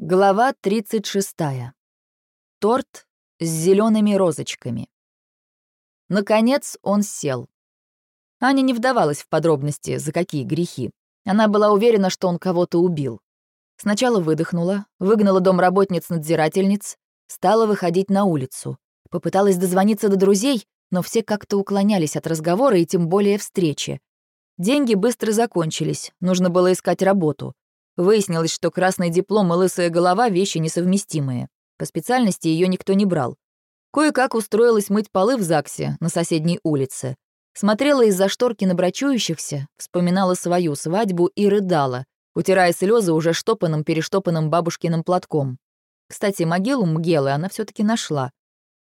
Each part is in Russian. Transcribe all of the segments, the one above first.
Глава 36. Торт с зелеными розочками. Наконец он сел. Аня не вдавалась в подробности, за какие грехи. Она была уверена, что он кого-то убил. Сначала выдохнула, выгнала домработниц-надзирательниц, стала выходить на улицу. Попыталась дозвониться до друзей, но все как-то уклонялись от разговора и тем более встречи. Деньги быстро закончились, нужно было искать работу. Выяснилось, что красный диплом и лысая голова — вещи несовместимые. По специальности ее никто не брал. Кое-как устроилась мыть полы в ЗАГСе на соседней улице. Смотрела из-за шторки на брачующихся, вспоминала свою свадьбу и рыдала, утирая слезы уже штопанным-перештопанным бабушкиным платком. Кстати, могилу Мгелы она все таки нашла.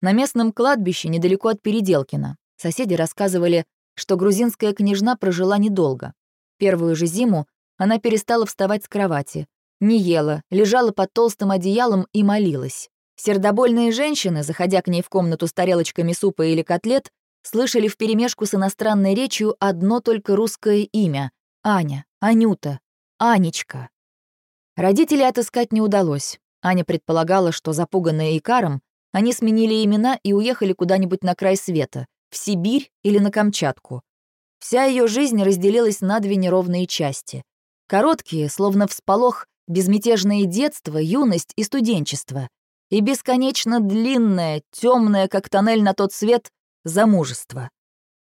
На местном кладбище недалеко от Переделкина. Соседи рассказывали, что грузинская княжна прожила недолго. Первую же зиму она перестала вставать с кровати. Не ела, лежала под толстым одеялом и молилась. Сердобольные женщины, заходя к ней в комнату с тарелочками супа или котлет, слышали вперемешку с иностранной речью одно только русское имя — Аня, Анюта, Анечка. Родителей отыскать не удалось. Аня предполагала, что, запуганные Икаром, они сменили имена и уехали куда-нибудь на край света, в Сибирь или на Камчатку. Вся ее жизнь разделилась на две неровные части. Короткие, словно всполох, безмятежное детство, юность и студенчество. И бесконечно длинное, темное, как тоннель на тот свет, замужество.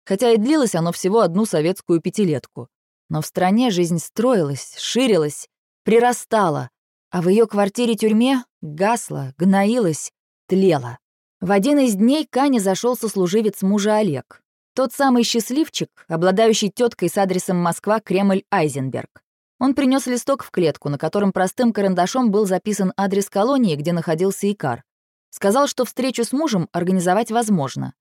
Хотя и длилось оно всего одну советскую пятилетку. Но в стране жизнь строилась, ширилась, прирастала, а в ее квартире-тюрьме гасла, гноилась, тлела. В один из дней к Ане зашел сослуживец мужа Олег. Тот самый счастливчик, обладающий теткой с адресом Москва, Кремль, Айзенберг. Он принес листок в клетку, на котором простым карандашом был записан адрес колонии, где находился Икар. Сказал, что встречу с мужем организовать возможно.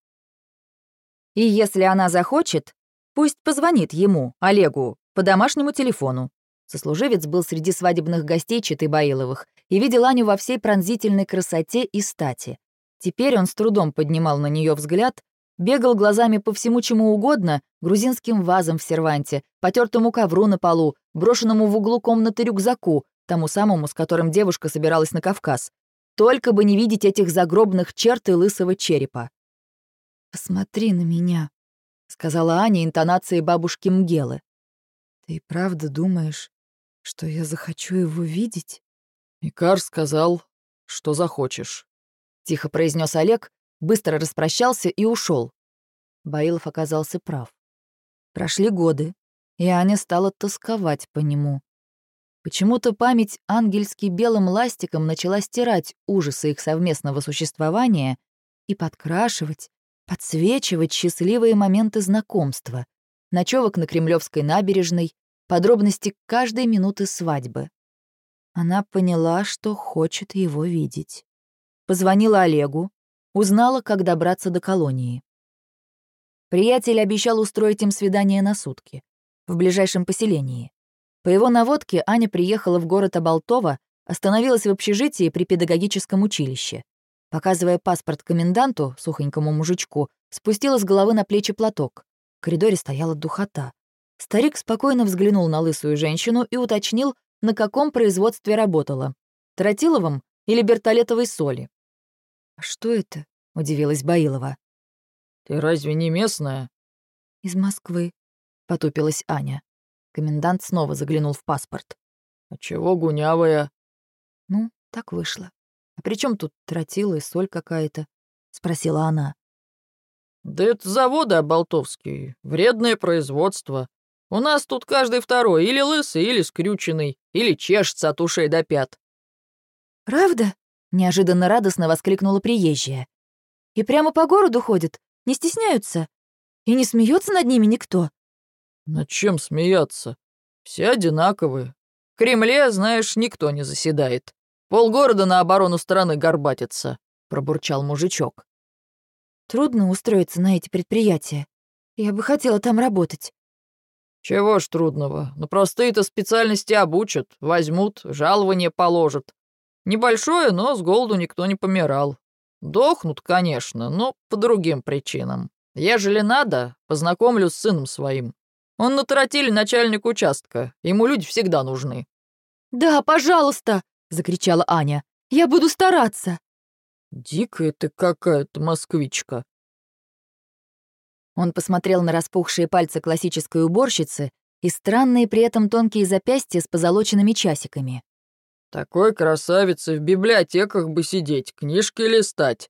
И если она захочет, пусть позвонит ему, Олегу, по домашнему телефону. Сослуживец был среди свадебных гостей Читы Баиловых и видел Аню во всей пронзительной красоте и стати. Теперь он с трудом поднимал на нее взгляд, Бегал глазами по всему чему угодно, грузинским вазам в серванте, потертому ковру на полу, брошенному в углу комнаты рюкзаку, тому самому, с которым девушка собиралась на Кавказ. Только бы не видеть этих загробных черт и лысого черепа. «Посмотри на меня», — сказала Аня интонацией бабушки Мгелы. «Ты правда думаешь, что я захочу его видеть?» «Икар сказал, что захочешь», — тихо произнес Олег, быстро распрощался и ушел. Баилов оказался прав. Прошли годы, и Аня стала тосковать по нему. Почему-то память ангельски белым ластиком начала стирать ужасы их совместного существования и подкрашивать, подсвечивать счастливые моменты знакомства, ночевок на Кремлевской набережной, подробности каждой минуты свадьбы. Она поняла, что хочет его видеть. Позвонила Олегу, Узнала, как добраться до колонии. Приятель обещал устроить им свидание на сутки, в ближайшем поселении. По его наводке Аня приехала в город Оболтово, остановилась в общежитии при педагогическом училище. Показывая паспорт коменданту, сухонькому мужичку, спустила с головы на плечи платок. В коридоре стояла духота. Старик спокойно взглянул на лысую женщину и уточнил, на каком производстве работала. Тротиловом или бертолетовой соли. «А что это?» — удивилась Баилова. «Ты разве не местная?» «Из Москвы», — потупилась Аня. Комендант снова заглянул в паспорт. «А чего гунявая?» «Ну, так вышло. А при чем тут тротила и соль какая-то?» — спросила она. «Да это заводы оболтовские, вредное производство. У нас тут каждый второй или лысый, или скрюченный, или чешется от ушей до пят». «Правда?» Неожиданно радостно воскликнула приезжая. «И прямо по городу ходят, не стесняются? И не смеется над ними никто?» «Над чем смеяться? Все одинаковые. В Кремле, знаешь, никто не заседает. Полгорода на оборону страны горбатится», — пробурчал мужичок. «Трудно устроиться на эти предприятия. Я бы хотела там работать». «Чего ж трудного? Ну, простые-то специальности обучат, возьмут, жалование положат. Небольшое, но с голоду никто не помирал. Дохнут, конечно, но по другим причинам. Ежели надо, познакомлю с сыном своим. Он на тротиле начальник участка, ему люди всегда нужны». «Да, пожалуйста!» — закричала Аня. «Я буду стараться!» «Дикая ты какая-то москвичка!» Он посмотрел на распухшие пальцы классической уборщицы и странные при этом тонкие запястья с позолоченными часиками. «Такой красавице в библиотеках бы сидеть, книжки листать!»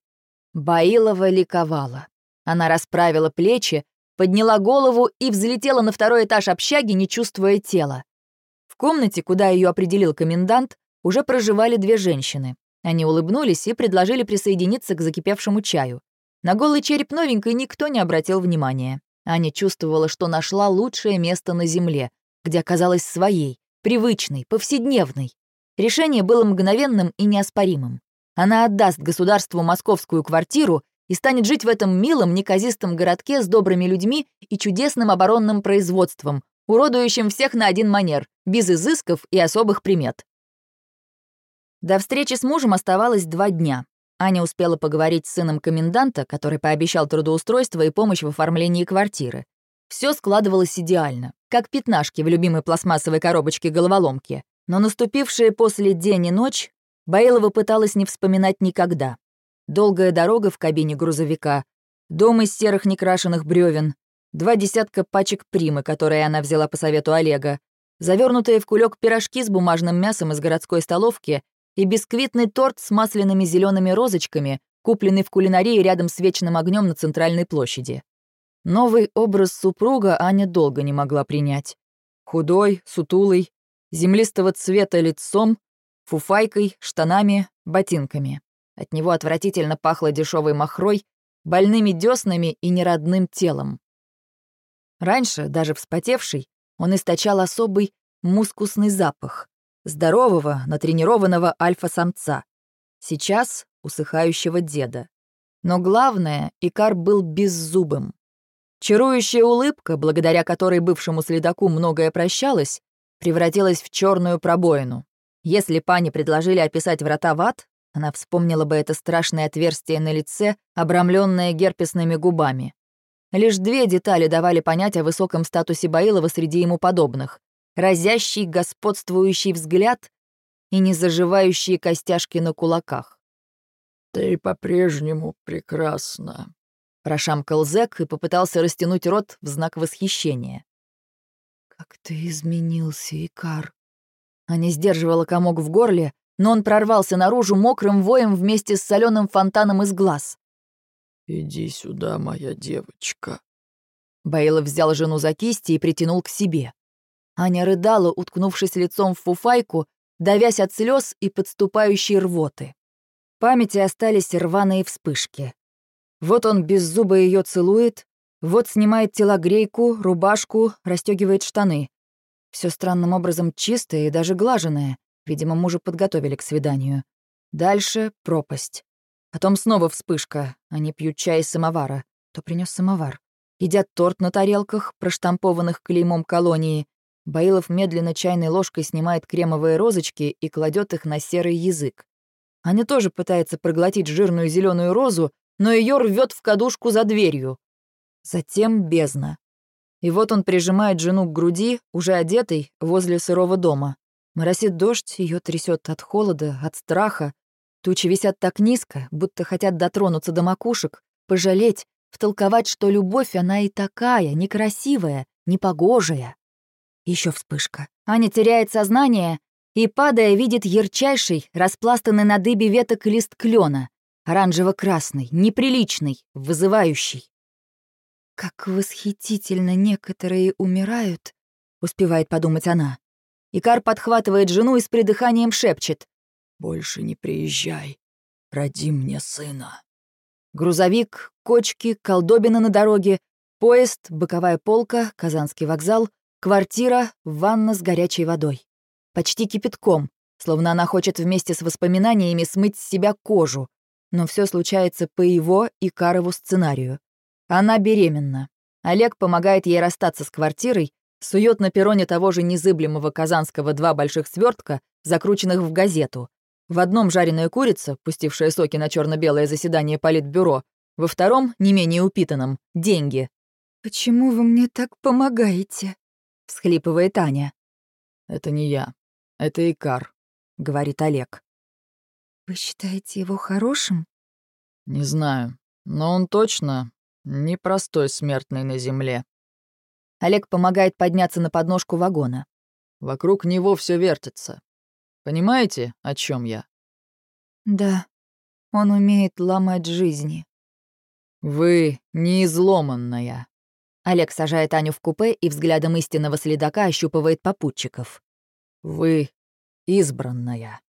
Баилова ликовала. Она расправила плечи, подняла голову и взлетела на второй этаж общаги, не чувствуя тела. В комнате, куда ее определил комендант, уже проживали две женщины. Они улыбнулись и предложили присоединиться к закипевшему чаю. На голый череп новенькой никто не обратил внимания. Аня чувствовала, что нашла лучшее место на земле, где оказалась своей, привычной, повседневной. Решение было мгновенным и неоспоримым. Она отдаст государству московскую квартиру и станет жить в этом милом, неказистом городке с добрыми людьми и чудесным оборонным производством, уродующим всех на один манер, без изысков и особых примет. До встречи с мужем оставалось два дня. Аня успела поговорить с сыном коменданта, который пообещал трудоустройство и помощь в оформлении квартиры. Все складывалось идеально, как пятнашки в любимой пластмассовой коробочке головоломки. Но наступившие после день и ночь Баилова пыталась не вспоминать никогда. Долгая дорога в кабине грузовика, дом из серых некрашенных бревен, два десятка пачек примы, которые она взяла по совету Олега, завернутые в кулек пирожки с бумажным мясом из городской столовки и бисквитный торт с масляными зелеными розочками, купленный в кулинарии рядом с вечным огнем на центральной площади. Новый образ супруга Аня долго не могла принять. Худой, сутулый, землистого цвета лицом, фуфайкой, штанами, ботинками. От него отвратительно пахло дешевой махрой, больными деснами и неродным телом. Раньше, даже вспотевший, он источал особый мускусный запах, здорового, натренированного альфа-самца. Сейчас усыхающего деда. Но главное, Икар был беззубым. Чарующая улыбка, благодаря которой бывшему следаку многое прощалось, превратилась в черную пробоину. Если пани предложили описать врата в ад, она вспомнила бы это страшное отверстие на лице, обрамленное герпесными губами. Лишь две детали давали понять о высоком статусе Баилова среди ему подобных. Разящий, господствующий взгляд и незаживающие костяшки на кулаках. «Ты по-прежнему прекрасна», — прошамкал Зэк и попытался растянуть рот в знак восхищения. «Как ты изменился, Икар!» Она сдерживала комок в горле, но он прорвался наружу мокрым воем вместе с соленым фонтаном из глаз. «Иди сюда, моя девочка». Бейлов взял жену за кисти и притянул к себе. Аня рыдала, уткнувшись лицом в фуфайку, давясь от слез и подступающей рвоты. В памяти остались рваные вспышки. Вот он без зуба ее целует, вот снимает телогрейку, рубашку, расстегивает штаны. Все странным образом чистое и даже глаженное. Видимо, мужа подготовили к свиданию. Дальше — пропасть. Потом снова вспышка. Они пьют чай из самовара. Кто принес самовар? Едят торт на тарелках, проштампованных клеймом колонии. Баилов медленно чайной ложкой снимает кремовые розочки и кладет их на серый язык. Аня тоже пытается проглотить жирную зеленую розу, но ее рвет в кадушку за дверью. Затем бездна. И вот он прижимает жену к груди, уже одетой, возле сырого дома. Моросит дождь, ее трясет от холода, от страха. Тучи висят так низко, будто хотят дотронуться до макушек, пожалеть, втолковать, что любовь она и такая, некрасивая, непогожая. Еще вспышка. Аня теряет сознание и, падая, видит ярчайший, распластанный на дыбе веток лист клена, оранжево-красный, неприличный, вызывающий. «Как восхитительно некоторые умирают», — успевает подумать она. Икар подхватывает жену и с придыханием шепчет. «Больше не приезжай. Роди мне сына». Грузовик, кочки, колдобина на дороге, поезд, боковая полка, Казанский вокзал, квартира, ванна с горячей водой. Почти кипятком, словно она хочет вместе с воспоминаниями смыть с себя кожу. Но все случается по его и Карову сценарию. Она беременна. Олег помогает ей расстаться с квартирой, сует на перроне того же незыблемого казанского два больших свертка, закрученных в газету. В одном жареная курица, пустившая соки на черно белое заседание политбюро, во втором, не менее упитанном, деньги. «Почему вы мне так помогаете?» — всхлипывает Аня. «Это не я. Это Икар. — говорит Олег. «Вы считаете его хорошим?» «Не знаю, но он точно непростой смертный на земле». Олег помогает подняться на подножку вагона. Вокруг него все вертится. Понимаете, о чем я? Да, он умеет ломать жизни. Вы неизломанная. Олег сажает Аню в купе и взглядом истинного следака ощупывает попутчиков. Вы избранная.